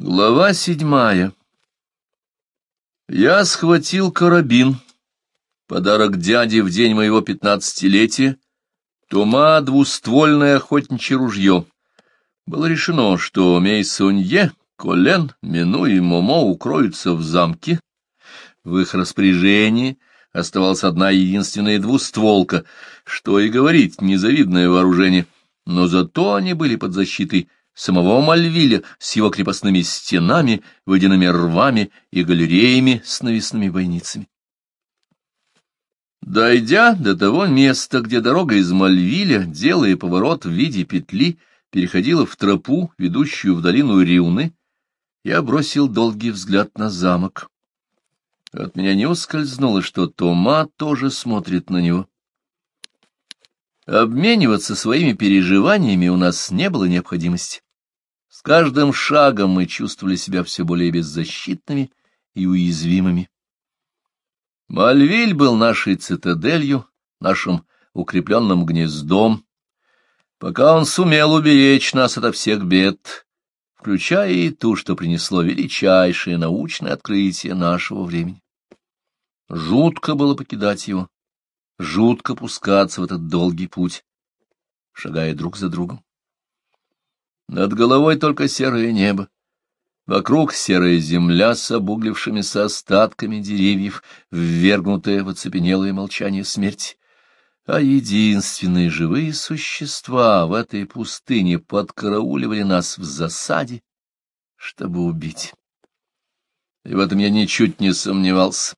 Глава седьмая. Я схватил карабин, подарок дяди в день моего пятнадцатилетия, Тома двуствольное охотничье ружье. Было решено, что Мейсонье, Колен, Мину и Момо укроются в замке. В их распоряжении оставалась одна единственная двустволка, что и говорить, незавидное вооружение, но зато они были под защитой самого Мальвиля с его крепостными стенами, водяными рвами и галереями с навесными бойницами. Дойдя до того места, где дорога из Мальвиля, делая поворот в виде петли, переходила в тропу, ведущую в долину Риуны, я бросил долгий взгляд на замок. От меня не ускользнуло, что Тома тоже смотрит на него. Обмениваться своими переживаниями у нас не было необходимости. С каждым шагом мы чувствовали себя все более беззащитными и уязвимыми. Мальвиль был нашей цитаделью, нашим укрепленным гнездом, пока он сумел уберечь нас ото всех бед, включая и ту, что принесло величайшее научное открытие нашего времени. Жутко было покидать его, жутко пускаться в этот долгий путь, шагая друг за другом. Над головой только серое небо. Вокруг серая земля с обуглившимися остатками деревьев, ввергнутая в оцепенелое молчание смерти. А единственные живые существа в этой пустыне подкарауливали нас в засаде, чтобы убить. И в этом я ничуть не сомневался.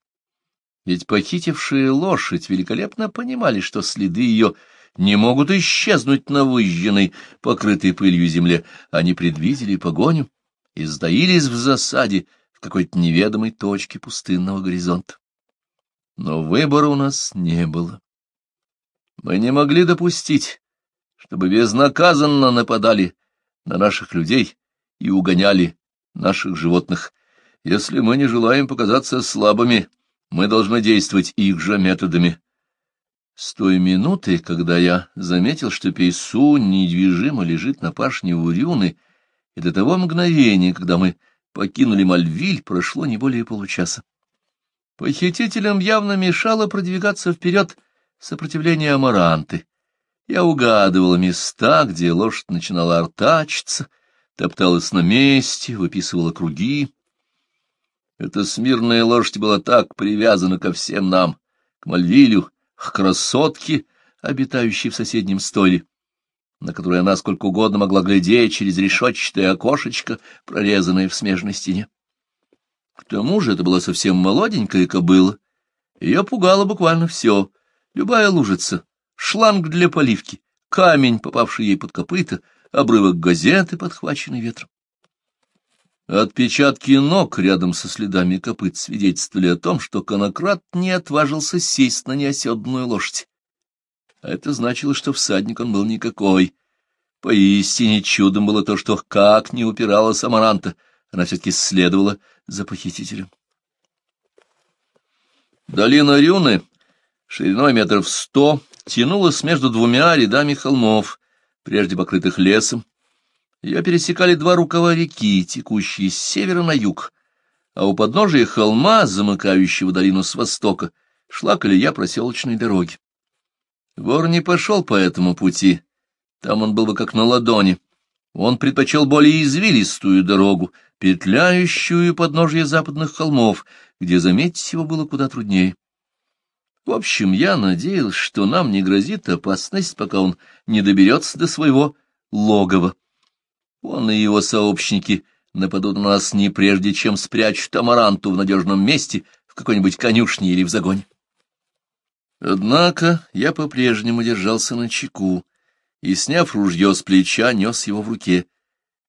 Ведь похитившие лошадь великолепно понимали, что следы ее не могут исчезнуть на выжженной, покрытой пылью земле. Они предвидели погоню и сдаились в засаде в какой-то неведомой точке пустынного горизонта. Но выбора у нас не было. Мы не могли допустить, чтобы безнаказанно нападали на наших людей и угоняли наших животных. Если мы не желаем показаться слабыми, мы должны действовать их же методами. С той минуты, когда я заметил, что Пейсу недвижимо лежит на пашне Урюны, и до того мгновения, когда мы покинули Мальвиль, прошло не более получаса. Похитителям явно мешало продвигаться вперед сопротивление амаранты. Я угадывал места, где лошадь начинала артачиться, топталась на месте, выписывала круги. Эта смирная лошадь была так привязана ко всем нам, к Мальвилю, к красотке, обитающей в соседнем стойле, на которую она сколько угодно могла глядеть через решетчатое окошечко, прорезанное в смежной стене. К тому же это была совсем молоденькая кобыла. Ее пугало буквально все. Любая лужица, шланг для поливки, камень, попавший ей под копыта, обрывок газеты, подхваченный ветром. Отпечатки ног рядом со следами копыт свидетельствовали о том, что конократ не отважился сесть на неоседанную лошадь. А это значило, что всадник он был никакой. Поистине чудом было то, что как не упирала Самаранта, она все-таки следовала за похитителем. Долина Рюны, шириной метров сто, тянулась между двумя рядами холмов, прежде покрытых лесом, ее пересекали два рукава реки, текущие с севера на юг, а у подножия холма, замыкающего долину с востока, шла колея проселочной дороги. Вор не пошел по этому пути, там он был бы как на ладони. Он предпочел более извилистую дорогу, петляющую подножье западных холмов, где заметить его было куда труднее. В общем, я надеялся, что нам не грозит опасность, пока он не доберется до своего логова. Он и его сообщники нападут на нас не прежде, чем спрячут амаранту в надежном месте, в какой-нибудь конюшне или в загоне. Однако я по-прежнему держался на чеку и, сняв ружье с плеча, нес его в руке.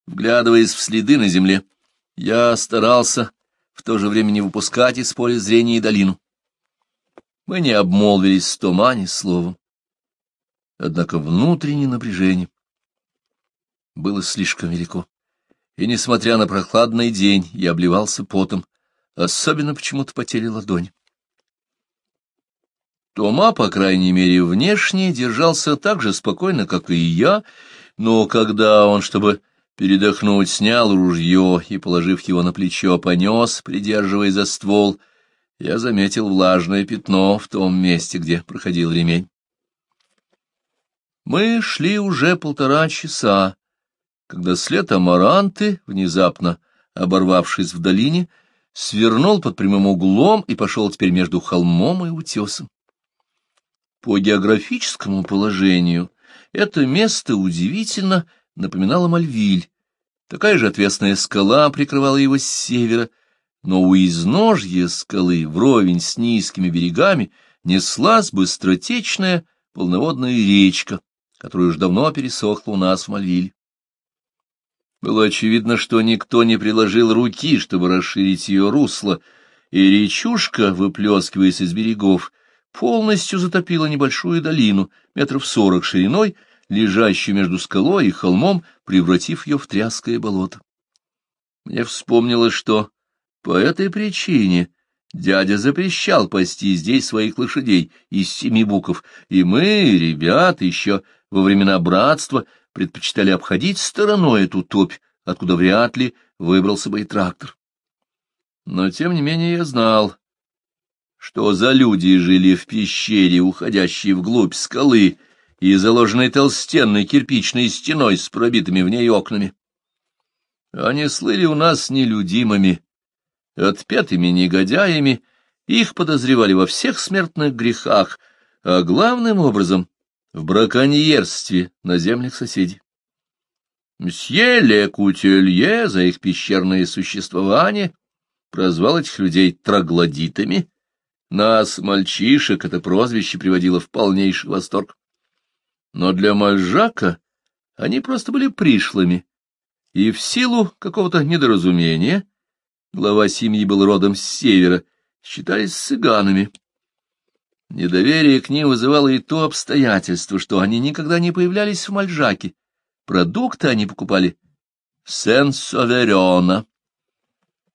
Вглядываясь в следы на земле, я старался в то же время не выпускать из поля зрения и долину. Мы не обмолвились с Тома словом. Однако внутреннее напряжение, было слишком велико. И, несмотря на прохладный день, я обливался потом, особенно почему-то потели ладонь. Тома, по крайней мере, внешне держался так же спокойно, как и я, но когда он, чтобы передохнуть, снял ружье и, положив его на плечо, понес, придерживая за ствол, я заметил влажное пятно в том месте, где проходил ремень. Мы шли уже полтора часа, когда след амаранты, внезапно оборвавшись в долине, свернул под прямым углом и пошел теперь между холмом и утесом. По географическому положению это место удивительно напоминало Мальвиль. Такая же отвесная скала прикрывала его с севера, но у изножья скалы, вровень с низкими берегами, неслась быстротечная полноводная речка, которая уж давно пересохла у нас в Мальвиль. Было очевидно, что никто не приложил руки, чтобы расширить ее русло, и речушка, выплескиваясь из берегов, полностью затопила небольшую долину, метров сорок шириной, лежащую между скалой и холмом, превратив ее в тряское болото. Мне вспомнилось, что по этой причине дядя запрещал пасти здесь своих лошадей из семи буков, и мы, ребят, еще во времена братства — предпочитали обходить стороной эту топь, откуда вряд ли выбрался бы и трактор. Но, тем не менее, я знал, что за люди жили в пещере, уходящей вглубь скалы и заложенной толстенной кирпичной стеной с пробитыми в ней окнами. Они слыли у нас нелюдимыми, отпетыми негодяями, их подозревали во всех смертных грехах, а главным образом в браконьерстве на землях соседей. Мсье Ле за их пещерное существование прозвал этих людей троглодитами. Нас, мальчишек, это прозвище приводило в полнейший восторг. Но для Мальжака они просто были пришлыми, и в силу какого-то недоразумения глава семьи был родом с севера, считались цыганами. Недоверие к ним вызывало и то обстоятельство, что они никогда не появлялись в Мальжаке. Продукты они покупали в Сен-Соверена.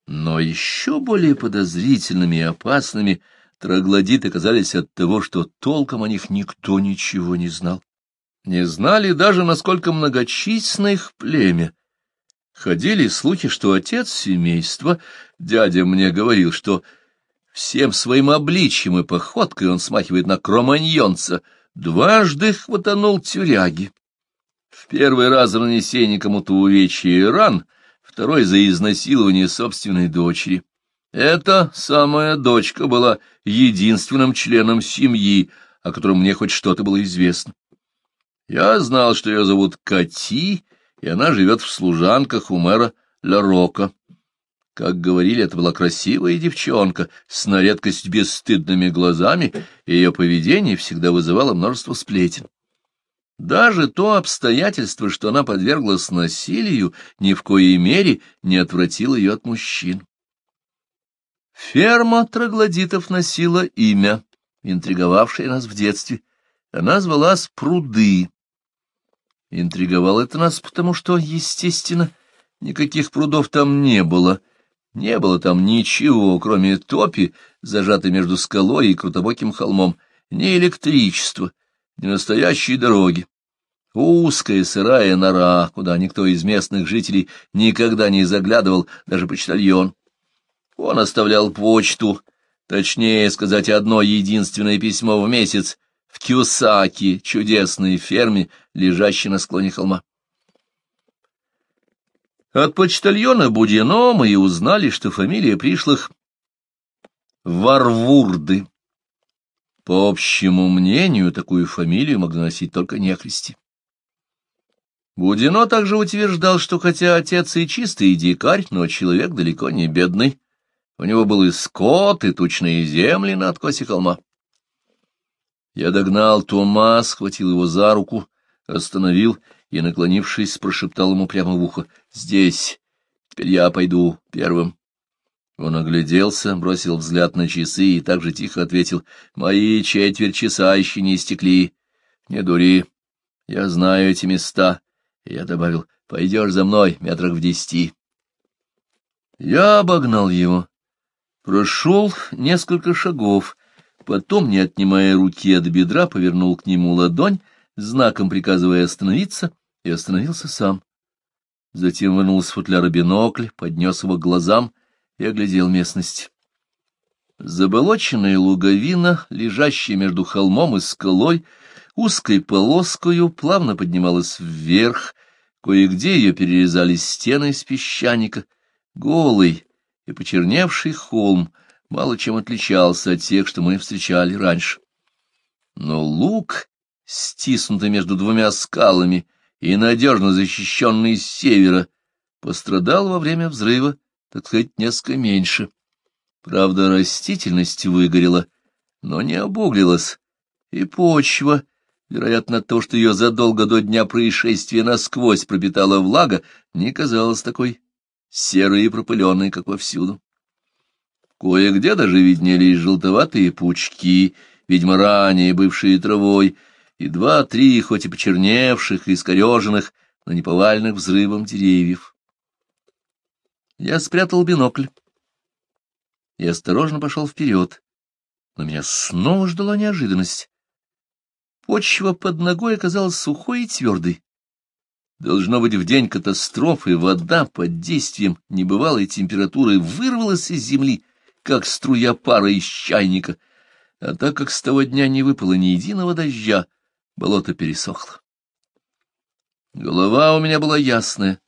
Но еще более подозрительными и опасными троглодиты казались от того, что толком о них никто ничего не знал. Не знали даже, насколько многочисленно их племя. Ходили слухи, что отец семейства, дядя мне говорил, что Всем своим обличьем и походкой он смахивает на кроманьонца. Дважды хватанул тюряги. В первый раз за нанесение кому-то увечья и ран, второй — за изнасилование собственной дочери. Эта самая дочка была единственным членом семьи, о котором мне хоть что-то было известно. Я знал, что ее зовут Кати, и она живет в служанках у мэра Ларока. Как говорили, это была красивая девчонка с на редкость бесстыдными глазами, и ее поведение всегда вызывало множество сплетен. Даже то обстоятельство, что она подверглась насилию, ни в коей мере не отвратило ее от мужчин. Ферма троглодитов носила имя, интриговавшее нас в детстве. Она звалась Пруды. Интриговало это нас, потому что, естественно, никаких прудов там не было, не было там ничего, кроме топи, зажатой между скалой и крутобоким холмом, ни электричества, ни настоящей дороги. Узкая сырая нора, куда никто из местных жителей никогда не заглядывал, даже почтальон. Он оставлял почту, точнее сказать, одно единственное письмо в месяц, в Кюсаки, чудесной ферме, лежащей на склоне холма. От почтальона Будино мы и узнали, что фамилия пришлых Варвурды. По общему мнению, такую фамилию мог носить только нехристи. Будино также утверждал, что хотя отец и чистый дикарь, но человек далеко не бедный. У него был и скот, и тучные земли на откосе холма. Я догнал Тома, схватил его за руку, остановил — и, наклонившись, прошептал ему прямо в ухо. — Здесь. Теперь я пойду первым. Он огляделся, бросил взгляд на часы и также тихо ответил. — Мои четверть часа еще не истекли. Не дури. Я знаю эти места. И я добавил. — Пойдешь за мной метрах в десяти. Я обогнал его. Прошел несколько шагов. Потом, не отнимая руки от бедра, повернул к нему ладонь — знаком приказывая остановиться, и остановился сам. Затем вынул из футляра бинокль, поднес его к глазам и оглядел местность. Заболоченная луговина, лежащая между холмом и скалой, узкой полоскою плавно поднималась вверх, кое-где ее перерезали стены из песчаника. Голый и почерневший холм мало чем отличался от тех, что мы встречали раньше. Но луг стиснута между двумя скалами и надежно защищенный с севера, пострадал во время взрыва, так сказать, несколько меньше. Правда, растительность выгорела, но не обуглилась, и почва, вероятно, то, что ее задолго до дня происшествия насквозь пропитала влага, не казалась такой серой и пропыленной, как повсюду. Кое-где даже виднелись желтоватые пучки, видимо, ранее бывшие травой, и два-три, хоть и почерневших и искореженных, но не повальных взрывом деревьев. Я спрятал бинокль и осторожно пошел вперед, но меня снова ждала неожиданность. Почва под ногой оказалась сухой и твердой. Должно быть, в день катастрофы вода под действием небывалой температуры вырвалась из земли, как струя пара из чайника. А так как с того дня не выпало ни единого дождя, Болото пересохло. Голова у меня была ясная.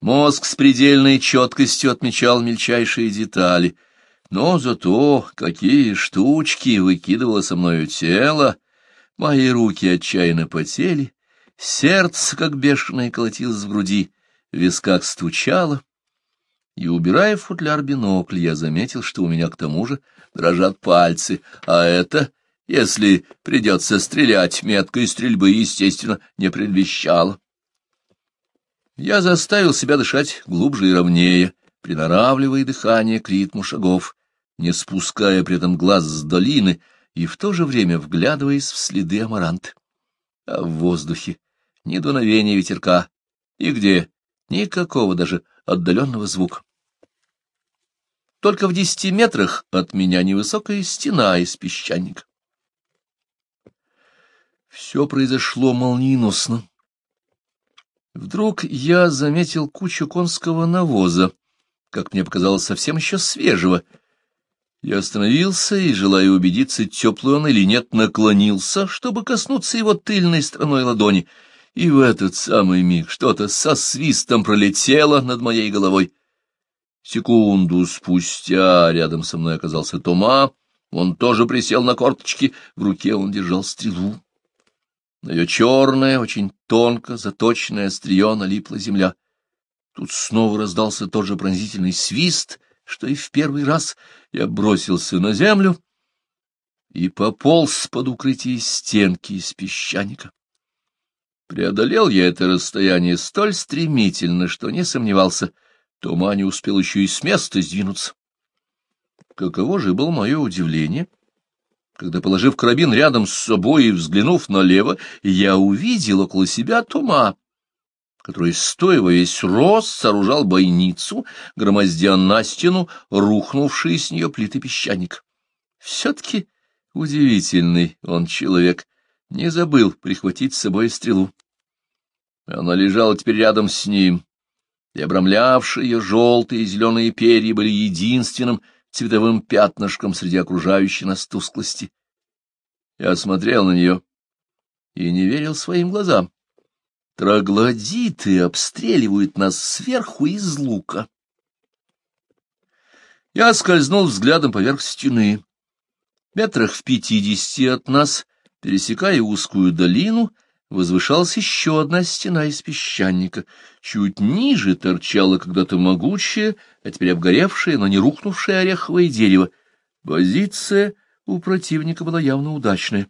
Мозг с предельной четкостью отмечал мельчайшие детали. Но зато какие штучки выкидывало со мною тело. Мои руки отчаянно потели, сердце, как бешеное, колотилось в груди, в висках стучало. И, убирая футляр бинокль, я заметил, что у меня к тому же дрожат пальцы, а это если придется стрелять, меткой стрельбы, естественно, не предвещала. Я заставил себя дышать глубже и ровнее, приноравливая дыхание к ритму шагов, не спуская при этом глаз с долины и в то же время вглядываясь в следы амаранта. А в воздухе ни дуновения ветерка, и где никакого даже отдаленного звука. Только в десяти метрах от меня невысокая стена из песчаника. Все произошло молниеносно. Вдруг я заметил кучу конского навоза, как мне показалось, совсем еще свежего. Я остановился и, желая убедиться, теплый он или нет, наклонился, чтобы коснуться его тыльной стороной ладони. И в этот самый миг что-то со свистом пролетело над моей головой. Секунду спустя рядом со мной оказался Тома. Он тоже присел на корточки, в руке он держал стрелу. На ее черное, очень тонко заточенное острие налипла земля. Тут снова раздался тот же пронзительный свист, что и в первый раз я бросился на землю и пополз под укрытие стенки из песчаника. Преодолел я это расстояние столь стремительно, что не сомневался, Тома не успел еще и с места сдвинуться. Каково же было мое удивление, когда, положив карабин рядом с собой и взглянув налево, я увидел около себя тума, который, стоя во весь рост, сооружал бойницу, громоздя на стену рухнувший с нее плиты песчаник. Все-таки удивительный он человек, не забыл прихватить с собой стрелу. Она лежала теперь рядом с ним, и обрамлявшие ее желтые и зеленые перья были единственным — цветовым пятнышком среди окружающей нас тусклости. Я смотрел на нее и не верил своим глазам. Троглодиты обстреливают нас сверху из лука. Я скользнул взглядом поверх стены. Метрах в пятидесяти от нас, пересекая узкую долину, — возвышалась еще одна стена из песчаника. Чуть ниже торчало когда-то могучее, а теперь обгоревшее, но не рухнувшее ореховое дерево. Позиция у противника была явно удачная.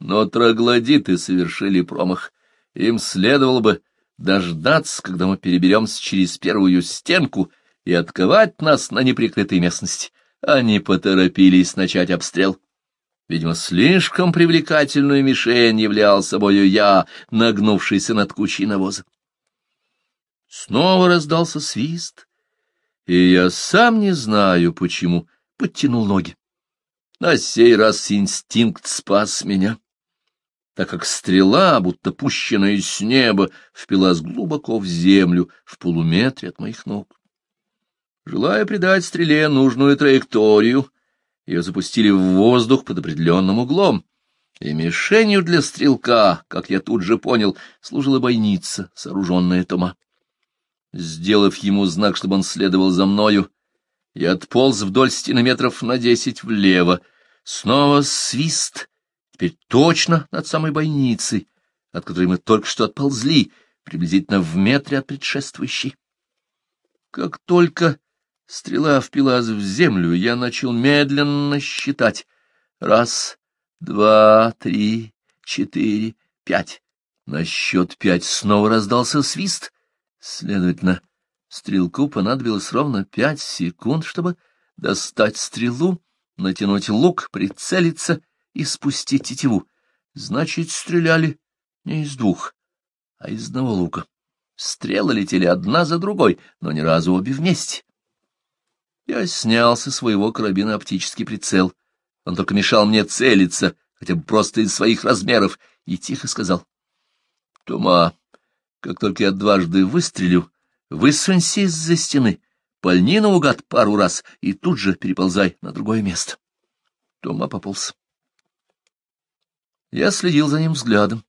Но троглодиты совершили промах. Им следовало бы дождаться, когда мы переберемся через первую стенку и отковать нас на неприкрытой местности. Они поторопились начать обстрел. Видимо, слишком привлекательную мишень являл собою я, нагнувшийся над кучей навоза. Снова раздался свист, и я сам не знаю почему подтянул ноги. На сей раз инстинкт спас меня, так как стрела, будто пущенная с неба, впилась глубоко в землю в полуметре от моих ног. Желая придать стреле нужную траекторию, ее запустили в воздух под определенным углом, и мишенью для стрелка, как я тут же понял, служила бойница, сооруженная Тома. Сделав ему знак, чтобы он следовал за мною, я отполз вдоль стены метров на десять влево. Снова свист, теперь точно над самой бойницей, от которой мы только что отползли, приблизительно в метре от предшествующей. Как только Стрела впилась в землю, я начал медленно считать. Раз, два, три, четыре, пять. На счет пять снова раздался свист. Следовательно, стрелку понадобилось ровно пять секунд, чтобы достать стрелу, натянуть лук, прицелиться и спустить тетиву. Значит, стреляли не из двух, а из одного лука. Стрелы летели одна за другой, но ни разу обе вместе. Я снял со своего карабина оптический прицел. Он только мешал мне целиться, хотя бы просто из своих размеров, и тихо сказал. — Тома, как только я дважды выстрелю, высунься из-за стены, пальни наугад пару раз и тут же переползай на другое место. Тома пополз. Я следил за ним взглядом.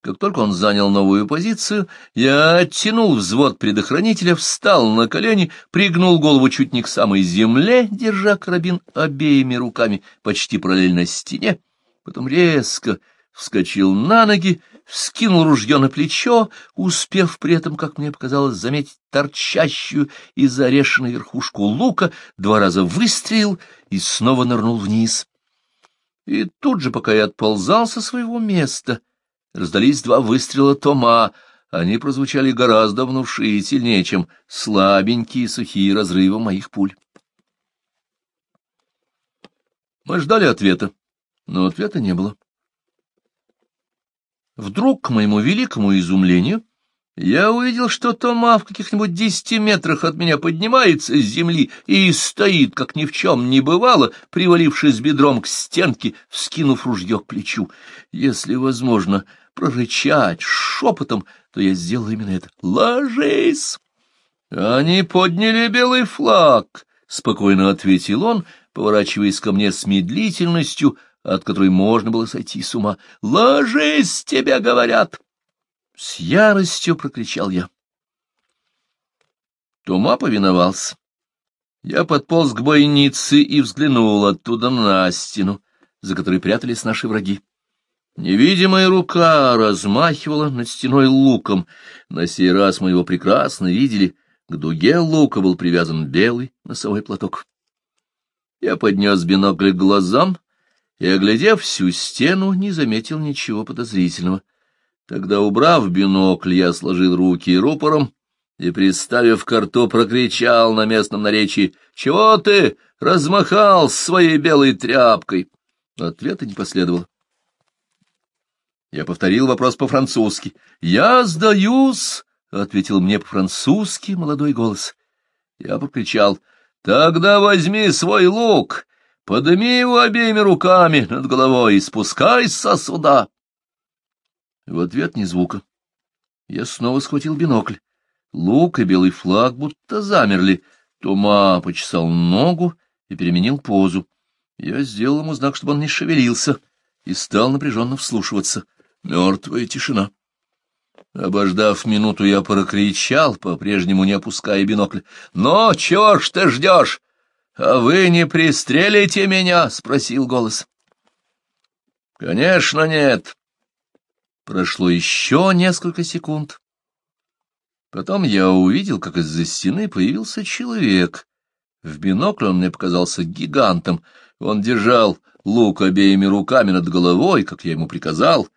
Как только он занял новую позицию, я оттянул взвод предохранителя, встал на колени, пригнул голову чуть не к самой земле, держа карабин обеими руками почти параллельно стене, потом резко вскочил на ноги, вскинул ружье на плечо, успев при этом, как мне показалось, заметить торчащую из орешины верхушку лука, два раза выстрелил и снова нырнул вниз. И тут же, пока я отползал со своего места, — Раздались два выстрела Тома, они прозвучали гораздо внушительнее, чем слабенькие сухие разрывы моих пуль. Мы ждали ответа, но ответа не было. Вдруг, к моему великому изумлению, я увидел, что Тома в каких-нибудь десяти метрах от меня поднимается с земли и стоит, как ни в чем не бывало, привалившись бедром к стенке, вскинув ружье к плечу. Если возможно прорычать шепотом, то я сделал именно это. «Ложись!» «Они подняли белый флаг», — спокойно ответил он, поворачиваясь ко мне с медлительностью, от которой можно было сойти с ума. «Ложись, тебе говорят!» С яростью прокричал я. Тома повиновался. Я подполз к бойнице и взглянул оттуда на стену, за которой прятались наши враги. Невидимая рука размахивала над стеной луком. На сей раз мы его прекрасно видели. К дуге лука был привязан белый носовой платок. Я поднес бинокль к глазам и, оглядев всю стену, не заметил ничего подозрительного — Тогда, убрав бинокль, я сложил руки рупором и, приставив карту, прокричал на местном наречии «Чего ты размахал своей белой тряпкой?» Ответа не последовало. Я повторил вопрос по-французски. «Я сдаюсь!» — ответил мне по-французски молодой голос. Я прокричал: «Тогда возьми свой лук, подними его обеими руками над головой и спускайся сюда!» В ответ ни звука. Я снова схватил бинокль. Лук и белый флаг будто замерли. Тома почесал ногу и переменил позу. Я сделал ему знак, чтобы он не шевелился, и стал напряженно вслушиваться. Мертвая тишина. Обождав минуту, я прокричал, по-прежнему не опуская бинокль. — Но чего ж ты ждешь? А вы не пристрелите меня? — спросил голос. — Конечно, нет. Прошло еще несколько секунд. Потом я увидел, как из-за стены появился человек. В бинокль он мне показался гигантом. Он держал лук обеими руками над головой, как я ему приказал,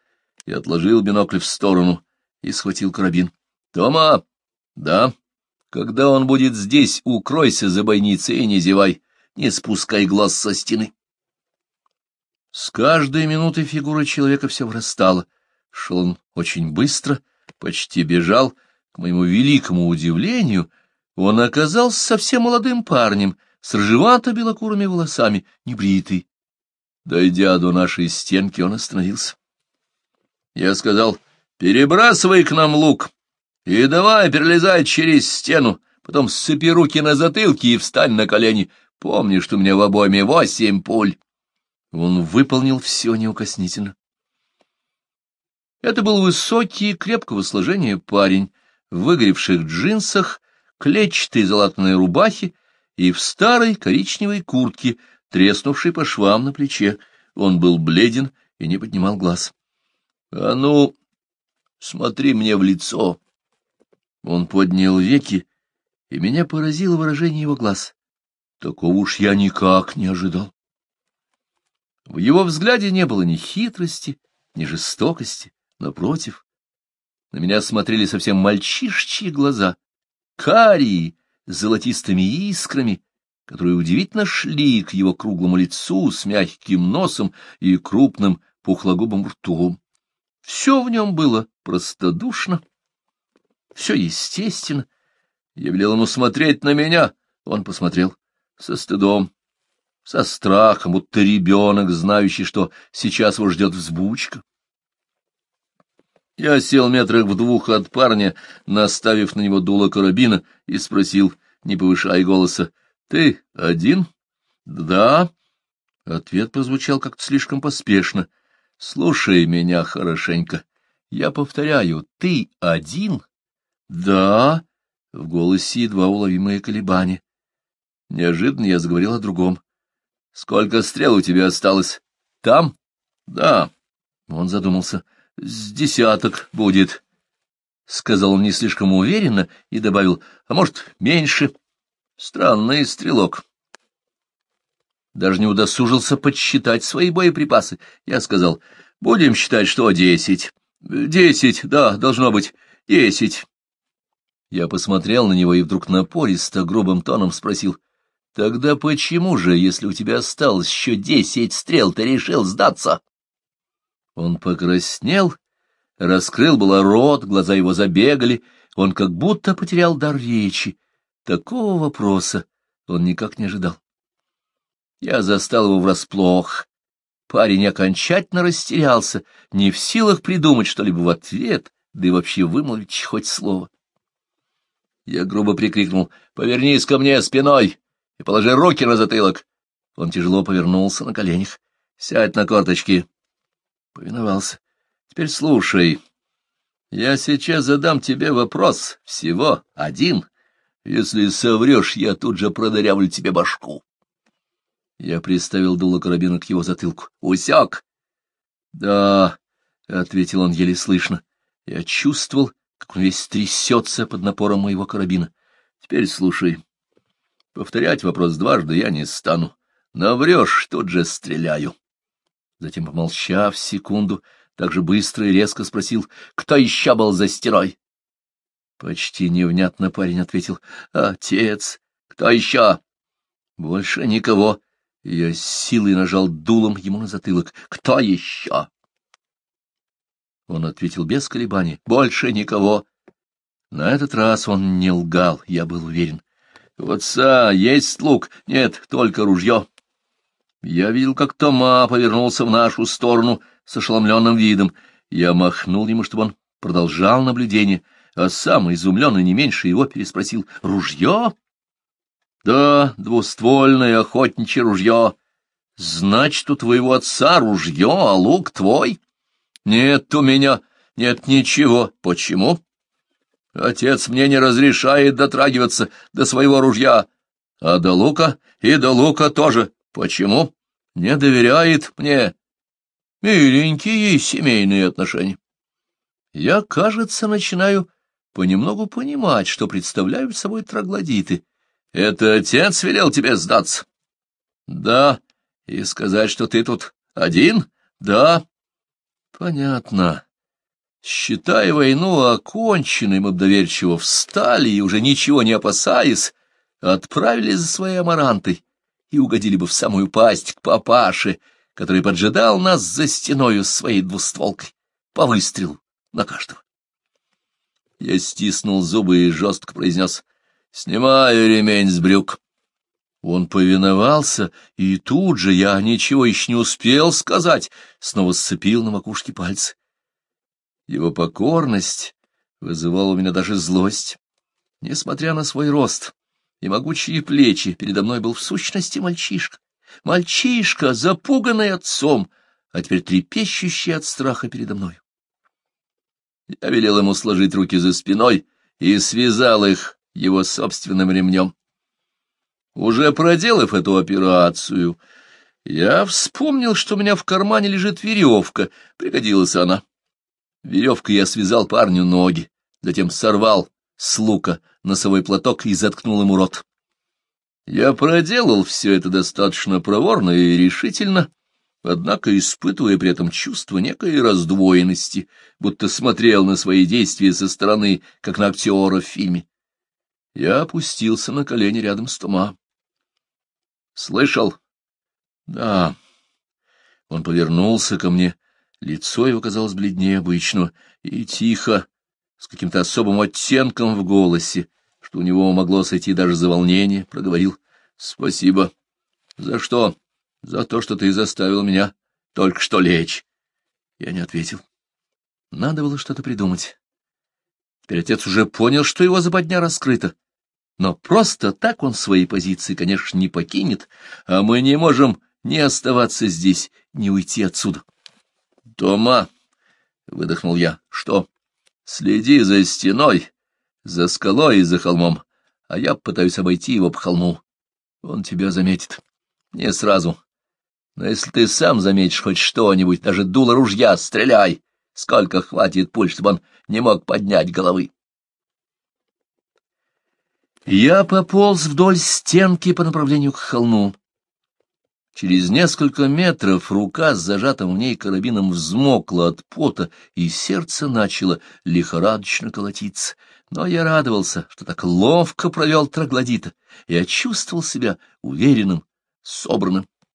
и отложил бинокль в сторону и схватил карабин. — Тома! — Да. — Когда он будет здесь, укройся за бойницей и не зевай. Не спускай глаз со стены. С каждой минутой фигура человека все врастала — Шел он очень быстро, почти бежал. К моему великому удивлению, он оказался совсем молодым парнем, с рыжевато-белокурыми волосами, небритый. Дойдя до нашей стенки, он остановился. Я сказал, перебрасывай к нам лук и давай перелезай через стену, потом сцепи руки на затылке и встань на колени. Помни, что у меня в обойме восемь пуль. Он выполнил все неукоснительно. Это был высокий, крепкого сложения парень, в выгоревших джинсах, клетчатой золотой рубахе и в старой коричневой куртке, треснувшей по швам на плече. Он был бледен и не поднимал глаз. — А ну, смотри мне в лицо! Он поднял веки, и меня поразило выражение его глаз. Такого уж я никак не ожидал. В его взгляде не было ни хитрости, ни жестокости. Напротив, на меня смотрели совсем мальчишечьи глаза, карии с золотистыми искрами, которые удивительно шли к его круглому лицу с мягким носом и крупным пухлогубым ртом. Все в нем было простодушно, все естественно. Я велел ему смотреть на меня, он посмотрел со стыдом, со страхом, будто ребенок, знающий, что сейчас его ждет взбучка. Я сел метрах в двух от парня, наставив на него дуло карабина, и спросил, не повышая голоса, «Ты один?» «Да». Ответ прозвучал как-то слишком поспешно. «Слушай меня хорошенько. Я повторяю, ты один?» «Да». В голосе едва уловимые колебания. Неожиданно я заговорил о другом. «Сколько стрел у тебя осталось?» «Там?» «Да». Он задумался. — С десяток будет, — сказал он не слишком уверенно и добавил, — а может, меньше. Странный стрелок. Даже не удосужился подсчитать свои боеприпасы. Я сказал, — будем считать, что десять. Десять, да, должно быть, десять. Я посмотрел на него и вдруг напористо, грубым тоном спросил, — Тогда почему же, если у тебя осталось еще десять стрел, ты решил сдаться? Он покраснел, раскрыл было рот, глаза его забегали, он как будто потерял дар речи. Такого вопроса он никак не ожидал. Я застал его врасплох. Парень окончательно растерялся, не в силах придумать что-либо в ответ, да и вообще вымолвить хоть слово. Я грубо прикрикнул «Повернись ко мне спиной и положи руки на затылок!» Он тяжело повернулся на коленях. «Сядь на корточки!» Повиновался. Теперь слушай. Я сейчас задам тебе вопрос. Всего один. Если соврешь, я тут же продырявлю тебе башку. Я приставил дуло карабина к его затылку. «Усек!» «Да», — ответил он еле слышно. Я чувствовал, как он весь трясется под напором моего карабина. «Теперь слушай. Повторять вопрос дважды я не стану. Наврешь, тут же стреляю». Затем, помолчав секунду, так же быстро и резко спросил, кто еще был за стеной. Почти невнятно парень ответил, «Отец, кто еще?» «Больше никого». Я с силой нажал дулом ему на затылок. «Кто еще?» Он ответил без колебаний. «Больше никого». На этот раз он не лгал, я был уверен. «У отца есть лук? Нет, только ружье». Я видел, как Тома повернулся в нашу сторону с ошеломленным видом. Я махнул ему, чтобы он продолжал наблюдение, а сам, изумленный не меньше его, переспросил «Ружье?» «Да, двуствольное охотничье ружье». «Значит, у твоего отца ружье, а лук твой?» «Нет у меня, нет ничего. Почему?» «Отец мне не разрешает дотрагиваться до своего ружья, а до лука и до лука тоже. Почему? Не доверяет мне. Миленькие семейные отношения. Я, кажется, начинаю понемногу понимать, что представляют собой троглодиты. Это отец велел тебе сдаться? Да. И сказать, что ты тут один? Да. Понятно. Считая войну оконченной, мы доверчиво встали и, уже ничего не опасаясь, отправились за своей амарантой и угодили бы в самую пасть к папаше, который поджидал нас за стеною своей двустволкой, по выстрелу на каждого. Я стиснул зубы и жестко произнес «Снимаю ремень с брюк». Он повиновался, и тут же я ничего еще не успел сказать, снова сцепил на макушке пальцы. Его покорность вызывала у меня даже злость. Несмотря на свой рост, и могучие плечи, передо мной был в сущности мальчишка. Мальчишка, запуганный отцом, а теперь трепещущий от страха передо мной. Я велел ему сложить руки за спиной и связал их его собственным ремнем. Уже проделав эту операцию, я вспомнил, что у меня в кармане лежит веревка, пригодилась она. Веревкой я связал парню ноги, затем сорвал с лука носовой платок и заткнул ему рот. Я проделал все это достаточно проворно и решительно, однако испытывая при этом чувство некой раздвоенности, будто смотрел на свои действия со стороны, как на актера в фильме. Я опустился на колени рядом с Тома. «Слышал?» «Да». Он повернулся ко мне. Лицо его казалось бледнее обычного, и тихо, с каким-то особым оттенком в голосе, что у него могло сойти даже за волнение, проговорил «Спасибо». «За что?» «За то, что ты заставил меня только что лечь». Я не ответил. Надо было что-то придумать. Теперь отец уже понял, что его западня раскрыта. Но просто так он свои позиции, конечно, не покинет, а мы не можем не оставаться здесь, не уйти отсюда. «Дома!» — выдохнул я. «Что?» Следи за стеной, за скалой и за холмом, а я пытаюсь обойти его по холму. Он тебя заметит. Не сразу. Но если ты сам заметишь хоть что-нибудь, даже дуло ружья, стреляй, сколько хватит пуль, чтобы он не мог поднять головы. Я пополз вдоль стенки по направлению к холму. Через несколько метров рука с зажатым в ней карабином взмокла от пота, и сердце начало лихорадочно колотиться. Но я радовался, что так ловко провел троглодита, и я чувствовал себя уверенным, собранным.